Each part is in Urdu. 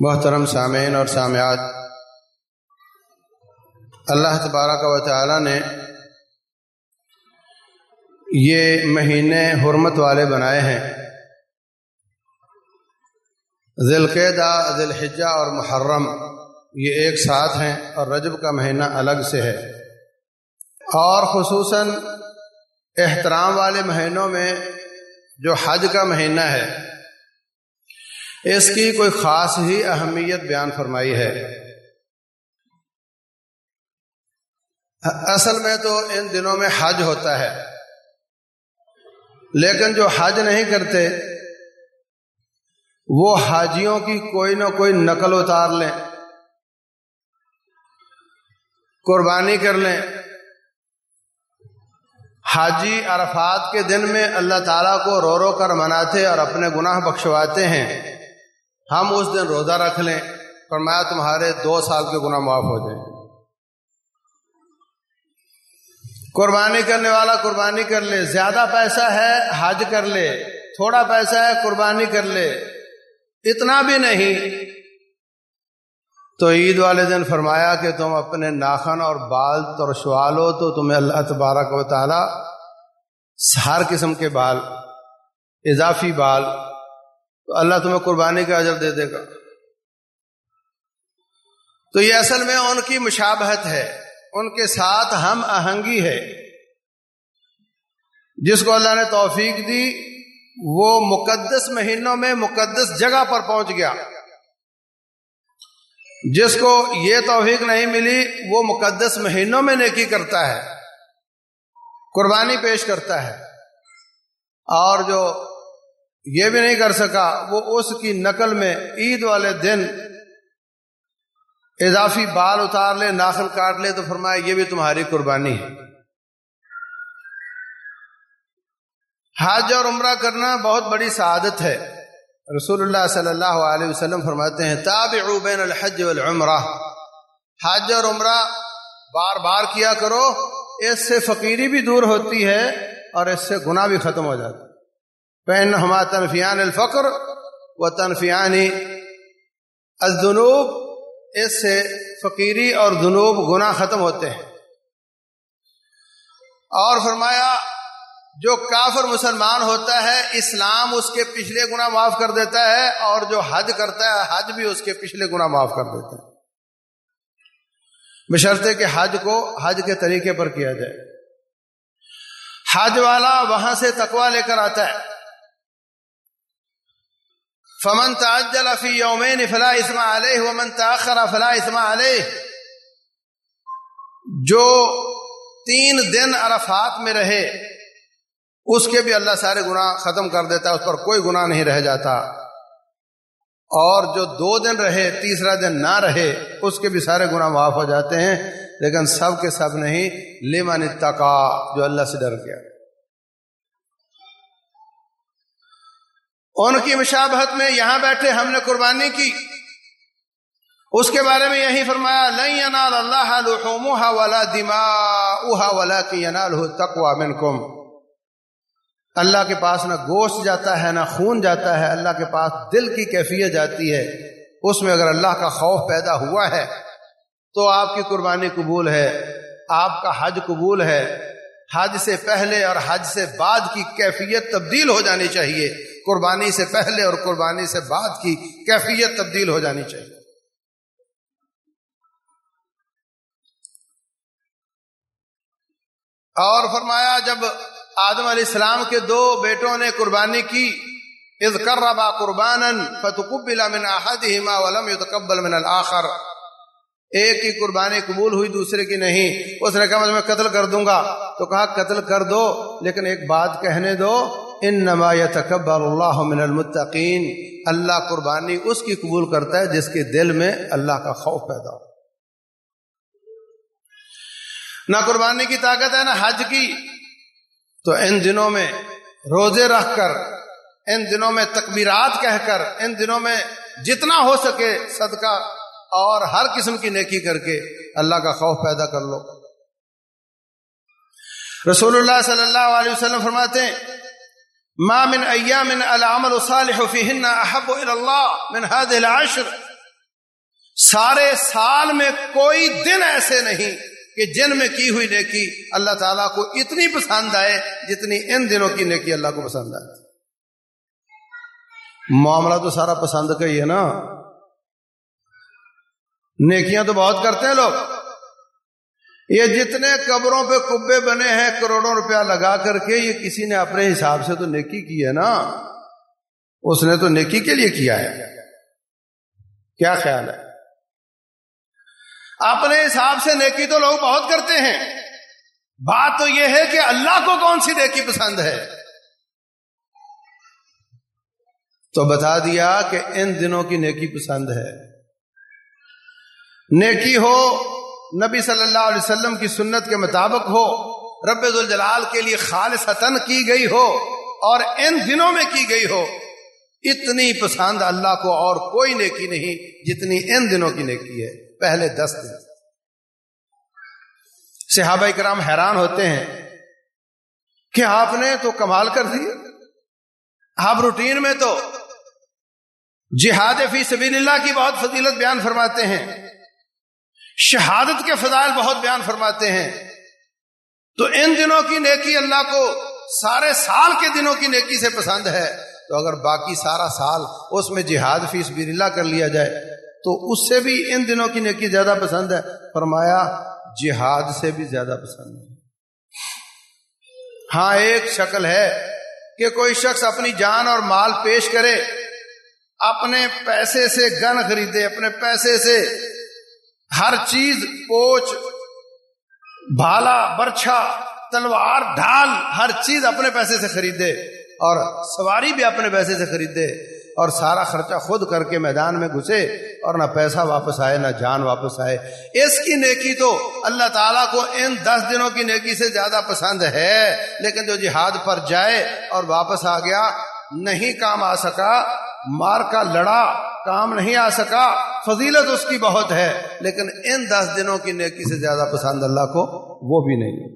محترم سامعین اور سامعات، اللہ تبارک و تعالی نے یہ مہینے حرمت والے بنائے ہیں۔ ذی القیدہ ذی الحجہ اور محرم یہ ایک ساتھ ہیں اور رجب کا مہینہ الگ سے ہے۔ اور خصوصاً احترام والے مہینوں میں جو حج کا مہینہ ہے اس کی کوئی خاص ہی اہمیت بیان فرمائی ہے۔ اصل میں تو ان دنوں میں حج ہوتا ہے۔ لیکن جو حج نہیں کرتے، وہ حاجیوں کی کوئی نہ کوئی نقل اتار لیں، قربانی کر لیں۔ حاجی عرفات کے دن میں اللہ تعالیٰ کو رو رو کر مناتے اور اپنے گناہ بخشواتے ہیں۔ ہم اس دن روزہ رکھ لیں۔ فرمایا تمہارے دو سال کے گناہ معاف ہو جائیں۔ قربانی کرنے والا قربانی کر لے، زیادہ پیسہ ہے حج کر لے، تھوڑا پیسہ ہے قربانی کر لے۔ اتنا بھی نہیں۔ تو عید والے دن فرمایا کہ تم اپنے ناخن اور بال ترشوا لو تو تمہیں اللہ تبارک و تعالی ہر قسم کے بال، اضافی بال تو اللہ تمہیں قربانی کا اجر دے دے گا۔ تو یہ اصل میں ان کی مشابہت ہے۔ ان کے ساتھ ہم آہنگی ہے۔ جس کو اللہ نے توفیق دی، وہ مقدس مہینوں میں مقدس جگہ پر پہنچ گیا۔ جس کو یہ توفیق نہیں ملی، وہ مقدس مہینوں میں نیکی کرتا ہے، قربانی پیش کرتا ہے۔ اور جو یہ بھی نہیں کر سکا، وہ اس کی نقل میں عید والے دن اضافی بال اتار لے ناخل کاٹ لے تو فرمایا، یہ بھی تمہاری قربانی ہے۔ حج اور عمرہ کرنا بہت بڑی سعادت ہے۔ رسول اللہ صلی اللہ علیہ وسلم فرماتے ہیں، تابعوا بین الحج والعمرہ۔ حج اور عمرہ بار بار کیا کرو، اس سے فقیری بھی دور ہوتی ہے اور اس سے گناہ بھی ختم ہو جاتا پہن ہما تنفیان الفقر و تنفیانی الذنوب اس سے فقیری اور جنوب گناہ ختم ہوتے ہیں۔ اور فرمایا، جو کافر مسلمان ہوتا ہے، اسلام اس کے پچھلے گنا معاف کر دیتا ہے، اور جو حج کرتا ہے، حج بھی اس کے پچھلے گنا معاف کر دیتا ہے۔ بشرطے کہ حج کو حج کے طریقے پر کیا جائے۔ حج والا وہاں سے تقوا لے کر آتا ہے۔ فمن تعجل فی یومین فلا اسما علیہ ومن تاخر فلا اسما علیہ۔ جو تین دن عرفات میں رہے، اس کے بھی اللہ سارے گناہ ختم کر دیتا ہے اس پر کوئی گناہ نہیں رہ جاتا۔ اور جو دو دن رہے، تیسرا دن نہ رہے، اس کے بھی سارے گناہ معاف ہو جاتے ہیں۔ لیکن سب کے سب نہیں لیمن اتقا، جو اللہ سے ڈر گیا۔ ان کی مشابہت میں یہاں بیٹھے ہم نے قربانی کی۔ اس کے بارے میں یہی فرمایا، لن ينال اللہ لحومها ولا دماؤها ولكن يناله التقوى منكم اللہ کے پاس نہ گوشت جاتا ہے، نہ خون جاتا ہے، اللہ کے پاس دل کی کیفیت جاتی ہے۔ اس میں اگر اللہ کا خوف پیدا ہوا ہے، تو آپ کی قربانی قبول ہے، آپ کا حج قبول ہے۔ حج سے پہلے اور حج سے بعد کی کیفیت تبدیل ہو جانی چاہیے۔ قربانی سے پہلے اور قربانی سے بعد کی کیفیت تبدیل ہو جانی چاہیے۔ اور فرمایا، جب آدم علیہ السلام کے دو بیٹوں نے قربانی کی، اذ کربا قربانا فتقبل من احدهما ولم يتقبل من الاخر۔ ایک کی قربانی قبول ہوئی، دوسرے کی نہیں۔ اس نے کہا، میں قتل کر دوں گا۔ تو کہا، قتل کر دو، لیکن ایک بات کہنے دو انما يتقبل الله من المتقين اللہ قربانی اس کی قبول کرتا ہے جس کے دل میں اللہ کا خوف پیدا ہو۔ نہ قربانی کی طاقت ہے، نہ حج کی۔ تو ان دنوں میں روزے رکھ کر، ان دنوں میں تکبیرات کہہ کر، ان دنوں میں جتنا ہو سکے صدقہ اور ہر قسم کی نیکی کر کے اللہ کا خوف پیدا کر لو۔ رسول اللہ صلی اللہ علیہ وسلم فرماتے ہیں ما من ایام العمل صالح فیہن احب الى اللہ من هذه العشر. سارے سال میں کوئی دن ایسے نہیں کہ جن میں کی ہوئی نیکی اللہ تعالیٰ کو اتنی پسند آئے جتنی ان دنوں کی نیکی اللہ کو پسند آئے. معاملہ تو سارا پسند کا ہی ہے نا؟ نیکیاں تو بہت کرتے ہیں لوگ. یہ جتنے قبروں پہ کبے بنے ہیں، کروڑوں روپیہ لگا کر کے یہ کسی نے اپنے حساب سے تو نیکی کی ہے نا؟ اس نے تو نیکی کے لیے کیا ہے؟ کیا خیال ہے؟ اپنے حساب سے نیکی تو لوگ بہت کرتے ہیں۔ بات تو یہ ہے کہ اللہ کو کون سی نیکی پسند ہے؟ تو بتا دیا کہ ان دنوں کی نیکی پسند ہے۔ نیکی ہو نبی صلی اللہ علیہ وسلم کی سنت کے مطابق ہو، رب الجلال کے لیے خالص کی گئی ہو اور ان دنوں میں کی گئی ہو، اتنی پسند اللہ کو اور کوئی نیکی نہیں جتنی ان دنوں کی نیکی ہے، پہلے دس دن۔ صحابہ کرام حیران ہوتے ہیں کہ آپ نے تو کمال کر دی، آپ روٹین میں تو جہاد فی سبیل اللہ کی بہت فضیلت بیان فرماتے ہیں۔ شہادت کے فضائل بہت بیان فرماتے ہیں۔ تو ان دنوں کی نیکی اللہ کو سارے سال کے دنوں کی نیکی سے پسند ہے۔ تو اگر باقی سارا سال اس میں جہاد فیس بھی اللہ کر لیا جائے، تو اس سے بھی ان دنوں کی نیکی زیادہ پسند ہے۔ فرمایا، جہاد سے بھی زیادہ پسند ہے۔ ہاں ایک شکل ہے کہ کوئی شخص اپنی جان اور مال پیش کرے، اپنے پیسے سے گن خریدے، اپنے پیسے سے ہر چیز کوچ بھالا، برچھا، تلوار، ڈھال، ہر چیز اپنے پیسے سے خریدے اور سواری بھی اپنے پیسے سے خریدے اور سارا خرچہ خود کر کے میدان میں گھسے اور نہ پیسہ واپس آئے، نہ جان واپس آئے۔ اس کی نیکی تو اللہ تعالیٰ کو ان دس دنوں کی نیکی سے زیادہ پسند ہے، لیکن جو جہاد پر جائے اور واپس آ گیا، نہیں کام آ سکا۔ مار کا لڑا کام نہیں آ سکا، فضیلت اس کی بہت ہے، لیکن ان دس دنوں کی نیکی سے زیادہ پسند اللہ کو وہ بھی نہیں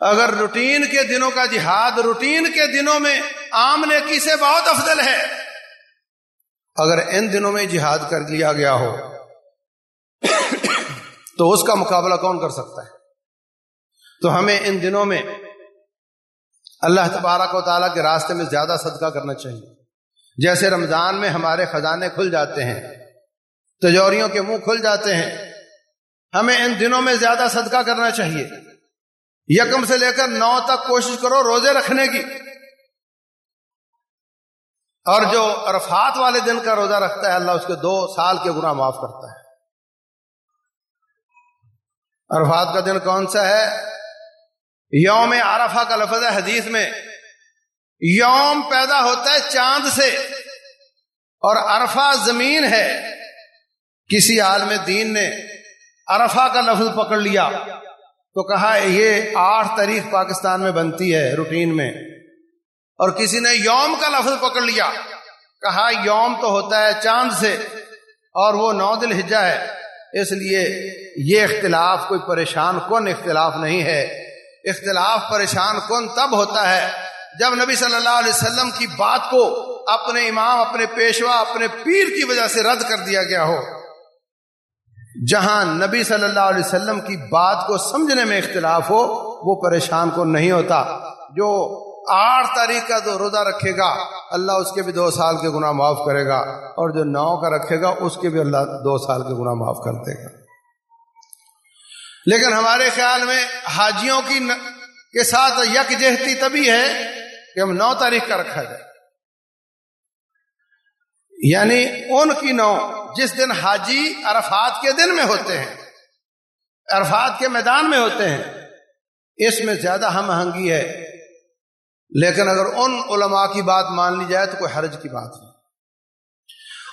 اگر روٹین کے دنوں کا جہاد روٹین کے دنوں میں عام نیکی سے بہت افضل ہے، اگر ان دنوں میں جہاد کر لیا گیا ہو، تو اس کا مقابلہ کون کر سکتا ہے؟ تو ہمیں ان دنوں میں اللہ تبارک و تعالیٰ کے راستے میں زیادہ صدقہ کرنا چاہیے۔ جیسے رمضان میں ہمارے خزانے کھل جاتے ہیں تجوریوں کے منہ کھل جاتے ہیں، ہمیں ان دنوں میں زیادہ صدقہ کرنا چاہیے۔ یکم سے لے کر نو تک کوشش کرو روزے رکھنے کی۔ اور جو عرفات والے دن کا روزہ رکھتا ہے، اللہ اس کے دو سال کے گناہ معاف کرتا ہے۔ عرفات کا دن کون سا ہے؟ یوم عرفہ کا لفظ ہے حدیث میں۔ یوم پیدا ہوتا ہے چاند سے۔ اور عرفہ زمین ہے۔ کسی عالم دین نے عرفہ کا لفظ پکڑ لیا۔ تو کہا یہ آٹھ تاریخ پاکستان میں بنتی ہے روٹین میں۔ اور کسی نے یوم کا لفظ پکڑ لیا۔ کہا یوم تو ہوتا ہے چاند سے۔ اور وہ نو دل ہجا ہے۔ اس لیے یہ اختلاف، کوئی پریشان کون اختلاف نہیں ہے۔ اختلاف پریشان کون تب ہوتا ہے۔ جب نبی صلی اللہ علیہ وسلم کی بات کو اپنے امام، اپنے پیشوا، اپنے پیر کی وجہ سے رد کر دیا گیا ہو، جہاں نبی صلی اللہ علیہ وسلم کی بات کو سمجھنے میں اختلاف ہو، وہ پریشان کو نہیں ہوتا۔ جو آٹھ تاریخ کا جو روزہ رکھے گا، اللہ اس کے بھی دو سال کے گناہ معاف کرے گا، اور جو نو کا رکھے گا، اس کے بھی اللہ دو سال کے گناہ معاف کر دے گا۔ لیکن ہمارے خیال میں حاجیوں کی کے ساتھ یک جہتی تبھی ہے کہ ہم نو تاریخ کا رکھا جائے۔ یعنی ان کی نو جس دن حاجی عرفات کے دن میں ہوتے ہیں، عرفات کے میدان میں ہوتے ہیں، اس میں زیادہ ہم آہنگی ہے۔ لیکن اگر ان علماء کی بات مان لی جائے تو کوئی حرج کی بات نہیں۔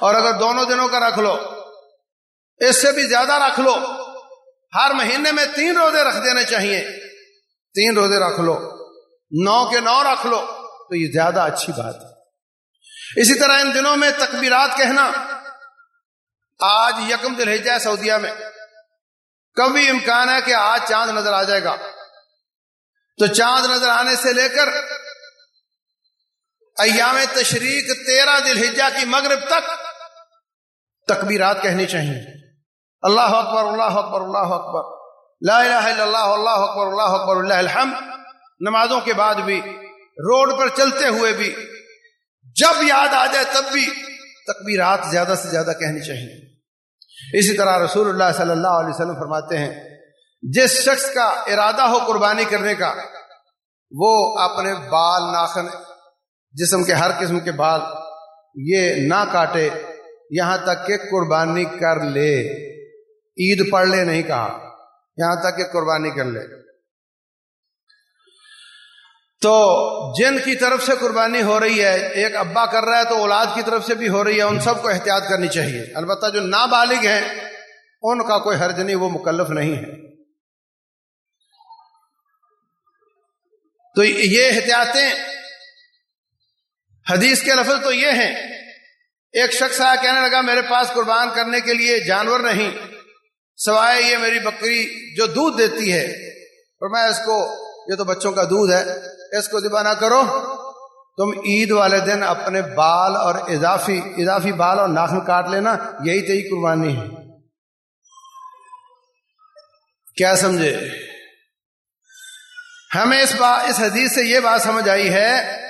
اور اگر دونوں دنوں کا رکھ لو، اس سے بھی زیادہ رکھ لو۔ ہر مہینے میں تین روزے رکھ دینے چاہیے۔ تین روزے رکھ لو۔ نو کے نو رکھ لو۔ تو یہ زیادہ اچھی بات ہے۔ اسی طرح ان دنوں میں تکبیرات کہنا۔ آج یکم دل ہے سعودیہ میں۔ کبھی امکان ہے کہ آج چاند نظر آ جائے گا۔ تو چاند نظر آنے سے لے کر ایام تشریق تیرہ دل ہجا کی مغرب تک تکبیرات کہنی چاہیے۔ اللہ اکبر اللہ اکبر اللہ اکبر۔ لا الہ الا اللہ اللہ اکبر اللہ اکبر، اللہ الحمد۔ نمازوں کے بعد بھی، روڈ پر چلتے ہوئے بھی، جب یاد آ جائے تب بھی تکبیرات زیادہ سے زیادہ کہنی چاہیے۔ اسی طرح رسول اللہ صلی اللہ علیہ وسلم فرماتے ہیں، جس شخص کا ارادہ ہو قربانی کرنے کا، وہ اپنے بال ناخن جسم کے ہر قسم کے بال یہ نہ کاٹے، یہاں تک کہ قربانی کر لے۔ عید پڑھ لے، نہیں کہا۔ یہاں تک کہ قربانی کر لے۔ تو جن کی طرف سے قربانی ہو رہی ہے، ایک ابا کر رہا ہے تو اولاد کی طرف سے بھی ہو رہی ہے، ان سب کو احتیاط کرنی چاہیے۔ البتہ جو نابالغ ہیں، ان کا کوئی حرج نہیں، وہ مکلف نہیں ہے تو یہ احتیاطیں حدیث کے لفظ تو یہ ہیں۔ ایک شخص آیا کہنے لگا، میرے پاس قربان کرنے کے لیے جانور نہیں۔ سوائے یہ میری بکری جو دودھ دیتی ہے اور میں اس کو، یہ تو بچوں کا دودھ ہے، اس کو ذبح نہ کرو۔ تم عید والے دن اپنے بال اور اضافی اضافی بال اور ناخن کاٹ لینا، یہی تیری قربانی ہے۔ کیا سمجھے؟ ہمیں اس بات اس حدیث سے یہ بات سمجھ آئی ہے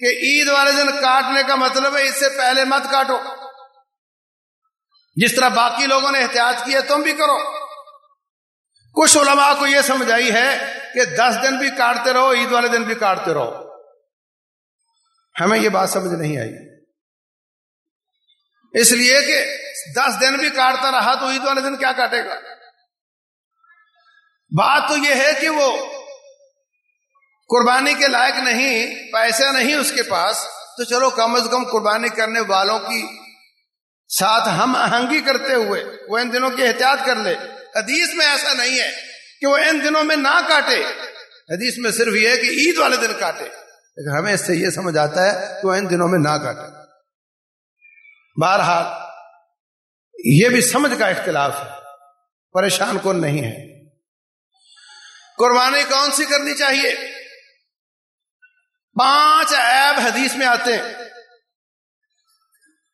کہ عید والے دن کاٹنے کا مطلب ہے، اس سے پہلے مت کاٹو۔ جس طرح باقی لوگوں نے احتیاط کی ہے، تم بھی کرو۔ کچھ علماء کو یہ سمجھ آئی ہے کہ دس دن بھی کاٹتے رہو، عید والے دن بھی کاٹتے رہو۔ ہمیں یہ بات سمجھ نہیں آئی۔ اس لیے کہ دس دن بھی کاٹتا رہا تو عید والے دن کیا کاٹے گا؟ بات تو یہ ہے کہ وہ قربانی کے لائق نہیں پیسہ نہیں اس کے پاس، تو چلو کم از کم قربانی کرنے والوں کی ساتھ ہم آہنگی کرتے ہوئے وہ ان دنوں کی احتیاط کر لے۔ حدیث میں ایسا نہیں ہے کہ وہ ان دنوں میں نہ کاٹے۔ حدیث میں صرف یہ ہے کہ عید والے دن کاٹے۔ لیکن ہمیں اس سے یہ سمجھ آتا ہے کہ وہ ان دنوں میں نہ کاٹے۔ بہرحال، یہ بھی سمجھ کا اختلاف ہے۔ پریشان کون نہیں ہے۔ قربانی کون سی کرنی چاہیے؟ پانچ عیب حدیث میں آتے ہیں۔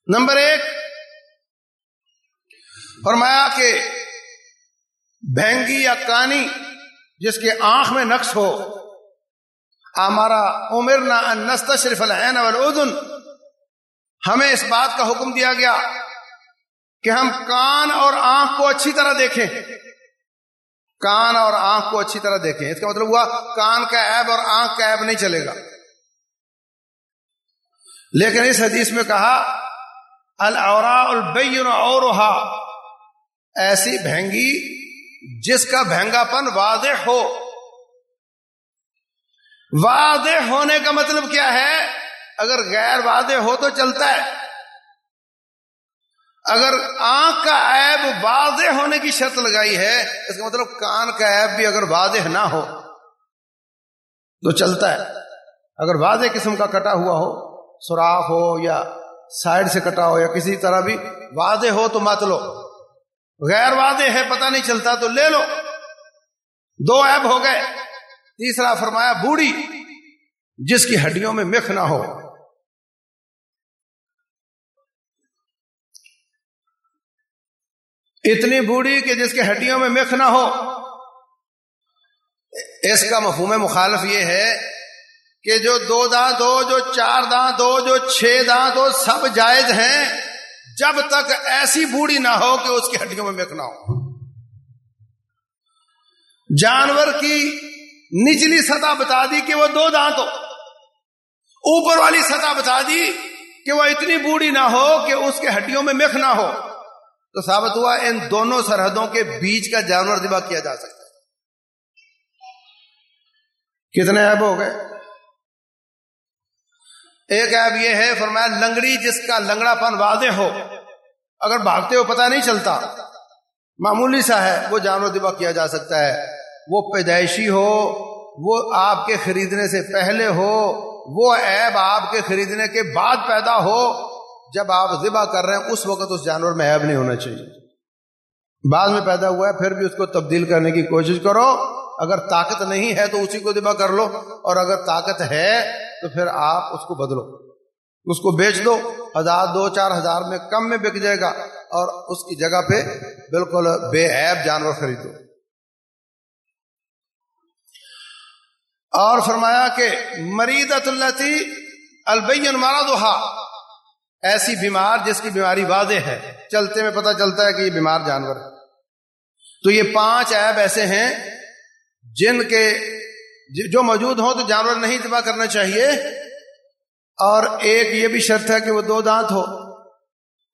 نمبر ایک فرمایا کہ بہنگی یا کانی جس کے آنکھ میں نقص ہو ہمارا عمر نہ شریف العین والدن ہمیں اس بات کا حکم دیا گیا کہ ہم کان اور آنکھ کو اچھی طرح دیکھیں۔ کان اور آنکھ کو اچھی طرح دیکھیں۔ اس کا مطلب ہوا کان کا ایب اور آنکھ کا ایب نہیں چلے گا۔ لیکن اس حدیث میں کہا الورا البین اور ایسی بہنگی جس کا بہنگا پن واضح ہو۔ واضح ہونے کا مطلب کیا ہے؟ اگر غیر واضح ہو تو چلتا ہے۔ اگر آنکھ کا عیب واضح ہونے کی شرط لگائی ہے، اس کا مطلب کان کا عیب بھی اگر واضح نہ ہو تو چلتا ہے۔ اگر واضح قسم کا کٹا ہوا ہو، سوراخ ہو یا سائڈ سے کٹا ہو یا کسی طرح بھی واضح ہو تو مت لو۔ غیر واضح ہے، پتہ نہیں چلتا، تو لے لو۔ دو ایب ہو گئے۔ تیسرا فرمایا، بوڑھی، جس کی ہڈیوں میں مکھ نہ ہو۔ اتنی بوڑھی کہ جس کے ہڈیوں میں مکھ نہ ہو۔ اس کا مفہوم مخالف یہ ہے کہ جو دو دانت دو جو چار دانت دو جو چھ دانت دو سب جائز ہیں۔ جب تک ایسی بوڑھی نہ ہو کہ اس کی ہڈیوں میں نہ ہو۔ جانور کی نچلی سطح بتا دی کہ وہ دو دانت ہو اوپر والی سطح بتا دی کہ وہ اتنی بوڑھی نہ ہو کہ اس کے ہڈیوں میں مکھ نہ ہو۔ تو ثابت ہوا ان دونوں سرحدوں کے بیچ کا جانور ذبح کیا جا سکتا ہے۔ کتنے ایب ہو گئے۔ ایک ایب یہ ہے، فرمایا، لنگڑی جس کا لنگڑا پن واضح ہو، اگر بھاگتے ہو پتہ نہیں چلتا۔ معمولی سا ہے، وہ جانور دبا کیا جا سکتا ہے۔ وہ پیدائشی ہو، وہ آپ کے خریدنے سے پہلے ہو، وہ عیب آپ کے خریدنے کے بعد پیدا ہو، جب آپ ذبح کر رہے ہیں، اس وقت اس جانور میں عیب نہیں ہونا چاہیے۔ بعد میں پیدا ہوا ہے، پھر بھی اس کو تبدیل کرنے کی کوشش کرو۔ اگر طاقت نہیں ہے تو اسی کو ذبح کر لو۔ اور اگر طاقت ہے تو پھر آپ اس کو بدلو۔ اس کو بیچ دو۔ ہزار، دو، چار ہزار میں کم میں بک جائے گا اور اس کی جگہ پہ بالکل بے عیب جانور خریدو۔ اور فرمایا کہ مریدت اللہ تھی البین مارا دوہا ایسی بیمار جس کی بیماری واضح ہے۔ چلتے میں پتہ چلتا ہے کہ یہ بیمار جانور ہے۔ تو یہ پانچ ایب ایسے ہیں جن کے جی، جو موجود ہوں تو جانور نہیں ذبح کرنا چاہیے۔ اور ایک یہ بھی شرط ہے کہ وہ دو دانت ہو۔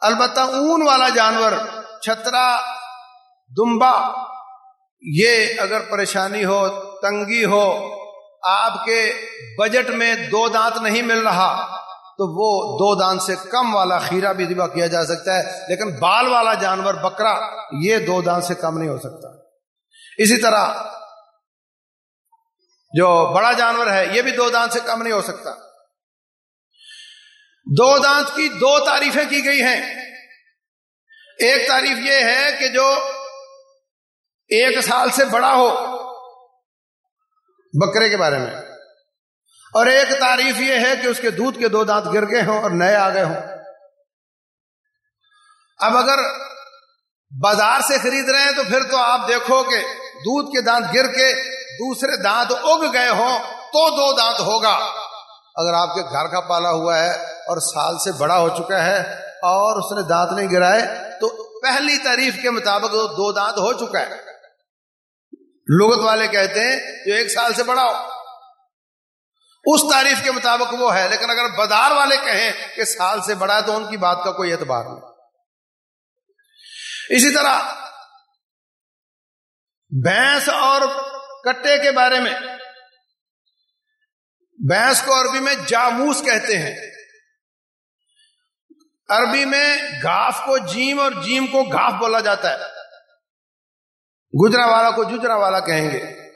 البتہ اون والا جانور، چھترا، دمبا، یہ اگر پریشانی ہو، تنگی ہو، آپ کے بجٹ میں دو دانت نہیں مل رہا، تو وہ دو دانت سے کم والا کھیرا بھی ذبح کیا جا سکتا ہے۔ لیکن بال والا جانور، بکرا، یہ دو دانت سے کم نہیں ہو سکتا۔ اسی طرح جو بڑا جانور ہے، یہ بھی دو دانت سے کم نہیں ہو سکتا۔ دو دانت کی دو تعریفیں کی گئی ہیں۔ ایک تعریف یہ ہے کہ جو ایک سال سے بڑا ہو، بکرے کے بارے میں۔ اور ایک تعریف یہ ہے کہ اس کے دودھ کے دو دانت گر گئے ہوں اور نئے آ گئے ہوں۔ اب اگر بازار سے خرید رہے ہیں تو پھر تو آپ دیکھو کہ دودھ کے دانت گر کے دوسرے دانت اگ گئے ہوں تو دو دانت ہوگا۔ اگر آپ کے گھر کا پالا ہوا ہے اور سال سے بڑا ہو چکا ہے اور اس نے دانت نہیں گرائے، تو پہلی تعریف کے مطابق دو دانت ہو چکا ہے۔ لغت والے کہتے ہیں، جو ایک سال سے بڑا ہو۔ اس تعریف کے مطابق وہ ہے، لیکن اگر بازار والے کہیں کہ سال سے بڑا ہے تو ان کی بات کا کوئی اعتبار نہیں۔ اسی طرح بھینس اور کٹے کے بارے میں۔ بھینس کو عربی میں جاموس کہتے ہیں۔ عربی میں گاف کو جیم اور جیم کو گاف بولا جاتا ہے۔ گجرا والا کو ججرا والا کہیں گے۔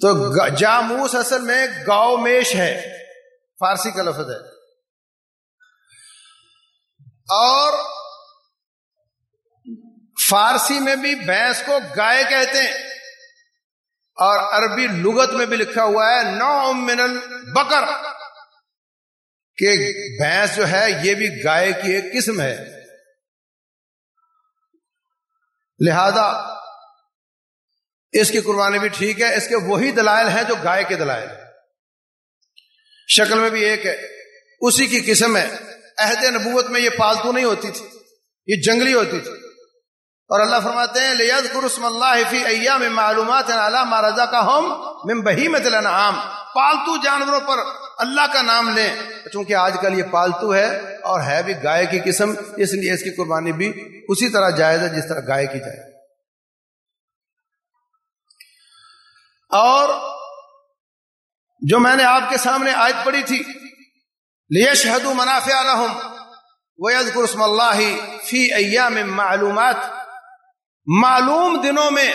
تو جاموس اصل میں گاؤ میش ہے۔ فارسی کا لفظ ہے۔ اور فارسی میں بھی بھینس کو گائے کہتے ہیں۔ اور عربی لغت میں بھی لکھا ہوا ہے نو من بکر کہ بھینس جو ہے، یہ بھی گائے کی ایک قسم ہے۔ لہذا، اس کی قربانی بھی ٹھیک ہے، اس کے وہی دلائل ہیں جو گائے کے دلائل شکل میں بھی ایک ہے، اسی کی قسم ہے۔ عہد نبوت میں یہ پالتو نہیں ہوتی تھی، یہ جنگلی ہوتی تھی۔ اور اللہ فرماتے ہیں لیز قرسم اللہ فی ایام معلومات علامہ رضا کا ہم من بہیمت الانعام پالتو جانوروں پر اللہ کا نام لیں۔ چونکہ آج کل یہ پالتو ہے اور ہے بھی گائے کی قسم، اس لیے اس کی قربانی بھی اسی طرح جائز ہے جس طرح گائے کی جائے۔ اور جو میں نے آپ کے سامنے آیت پڑھی تھی لیے شہد منافع الحم ویز قرسم اللہ فی ایام معلومات معلوم دنوں میں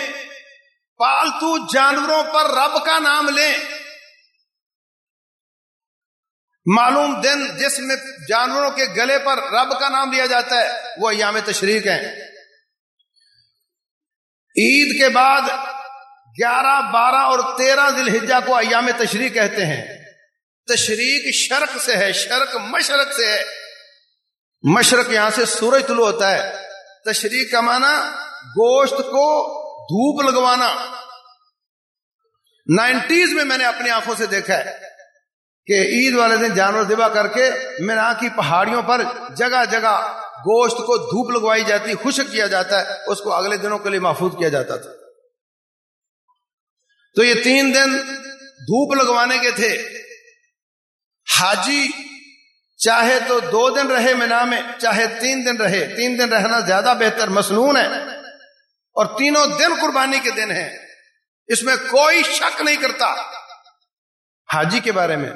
پالتو جانوروں پر رب کا نام لیں۔ معلوم دن جس میں جانوروں کے گلے پر رب کا نام لیا جاتا ہے، وہ ایام تشریق ہیں۔ عید کے بعد گیارہ، بارہ اور تیرہ دل ہجا کو ایام تشریق کہتے ہیں۔ تشریق شرق سے ہے، شرق مشرق سے ہے۔ مشرق یہاں سے سورج طلوع ہوتا ہے۔ تشریق کا معنی گوشت کو دھوپ لگوانا۔ نائنٹیز میں میں نے اپنی آنکھوں سے دیکھا ہے کہ عید والے دن جانور ذبح کر کے مینا کی پہاڑیوں پر جگہ جگہ گوشت کو دھوپ لگوائی جاتی، خشک کیا جاتا ہے، اس کو اگلے دنوں کے لیے محفوظ کیا جاتا تھا۔ تو یہ تین دن دھوپ لگوانے کے تھے۔ حاجی چاہے تو دو دن رہے مینا میں، چاہے تین دن رہے۔ تین دن رہنا زیادہ بہتر، مصنون ہے۔ اور تینوں دن قربانی کے دن ہیں۔ اس میں کوئی شک نہیں کرتا۔ حاجی کے بارے میں،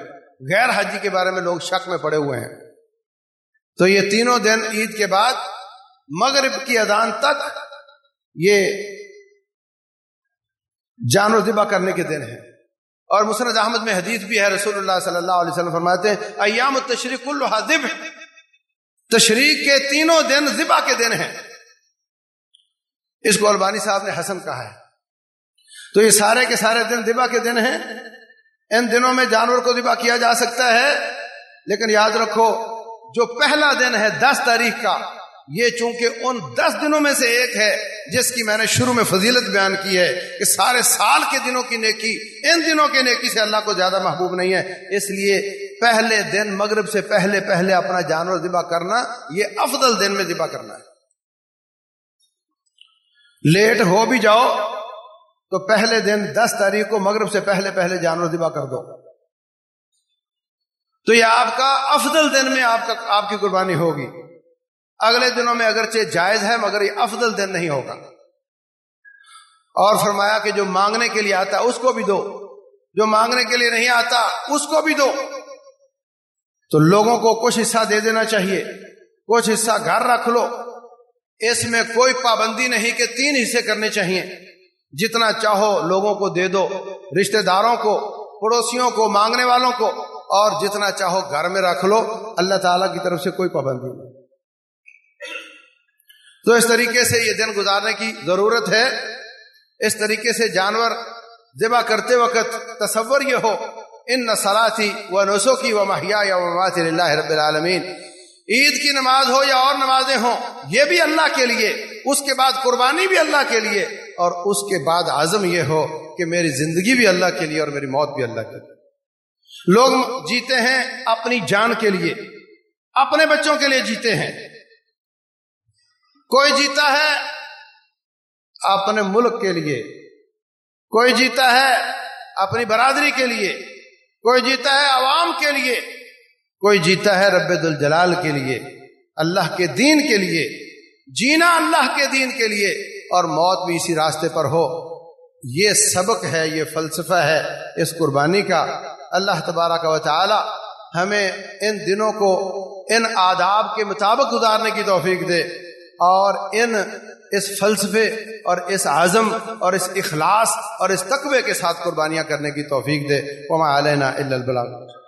غیر حاجی کے بارے میں لوگ شک میں پڑے ہوئے ہیں۔ تو یہ تینوں دن عید کے بعد، مغرب کی اذان تک یہ جانور ذبح کرنے کے دن ہیں۔ اور مسرد احمد میں حدیث بھی ہے، رسول اللہ صلی اللہ علیہ وسلم فرماتے ہیں، ایام تشریق الحاظب تشریق کے تینوں دن ذبح کے دن ہیں۔ اس کو البانی صاحب نے حسن کہا ہے۔ تو یہ سارے کے سارے دن ذبح کے دن ہیں۔ ان دنوں میں جانور کو ذبح کیا جا سکتا ہے۔ لیکن یاد رکھو، جو پہلا دن ہے دس تاریخ کا، یہ چونکہ ان دس دنوں میں سے ایک ہے، جس کی میں نے شروع میں فضیلت بیان کی ہے کہ سارے سال کے دنوں کی نیکی، ان دنوں کی نیکی سے اللہ کو زیادہ محبوب نہیں ہے۔ اس لیے پہلے دن مغرب سے پہلے پہلے اپنا جانور ذبح کرنا، یہ افضل دن میں ذبح کرنا ہے۔ لیٹ ہو بھی جاؤ تو پہلے دن دس تاریخ کو مغرب سے پہلے پہلے جانور ذبح کر دو۔ تو یہ آپ کا افضل دن میں آپ کا آپ کی قربانی ہوگی۔ اگلے دنوں میں اگرچہ جائز ہے، مگر یہ افضل دن نہیں ہوگا۔ اور فرمایا کہ جو مانگنے کے لیے آتا، اس کو بھی دو۔ جو مانگنے کے لیے نہیں آتا، اس کو بھی دو۔ تو لوگوں کو کچھ حصہ دے دینا چاہیے۔ کچھ حصہ گھر رکھ لو۔ اس میں کوئی پابندی نہیں کہ تین حصے کرنے چاہیے۔ جتنا چاہو لوگوں کو دے دو، رشتہ داروں کو، پڑوسیوں کو، مانگنے والوں کو، اور جتنا چاہو گھر میں رکھ لو، اللہ تعالی کی طرف سے کوئی پابندی نہیں۔ تو اس طریقے سے یہ دن گزارنے کی ضرورت ہے۔ اس طریقے سے جانور ذبح کرتے وقت تصور یہ ہو، ان نسلاتی و نسو کی و محیا یا اللہ رب العالمین۔ عید کی نماز ہو یا اور نمازیں ہوں، یہ بھی اللہ کے لیے، اس کے بعد قربانی بھی اللہ کے لیے، اور اس کے بعد عزم یہ ہو کہ میری زندگی بھی اللہ کے لیے اور میری موت بھی اللہ کے لیے۔ لوگ جیتے ہیں اپنی جان کے لیے، اپنے بچوں کے لیے جیتے ہیں۔ کوئی جیتا ہے اپنے ملک کے لیے، کوئی جیتا ہے اپنی برادری کے لیے، کوئی جیتا ہے عوام کے لیے۔ کوئی جیتا ہے رب الجلال کے لیے، اللہ کے دین کے لیے، جینا اللہ کے دین کے لیے اور موت بھی اسی راستے پر ہو۔ یہ سبق ہے، یہ فلسفہ ہے اس قربانی کا۔ اللہ تبارہ کا تعالی ہمیں ان دنوں کو ان آداب کے مطابق گزارنے کی توفیق دے اور ان اس فلسفے اور اس عزم اور اس اخلاص اور اس تقوی کے ساتھ قربانیاں کرنے کی توفیق دے۔ وما علینا الا البلاغ۔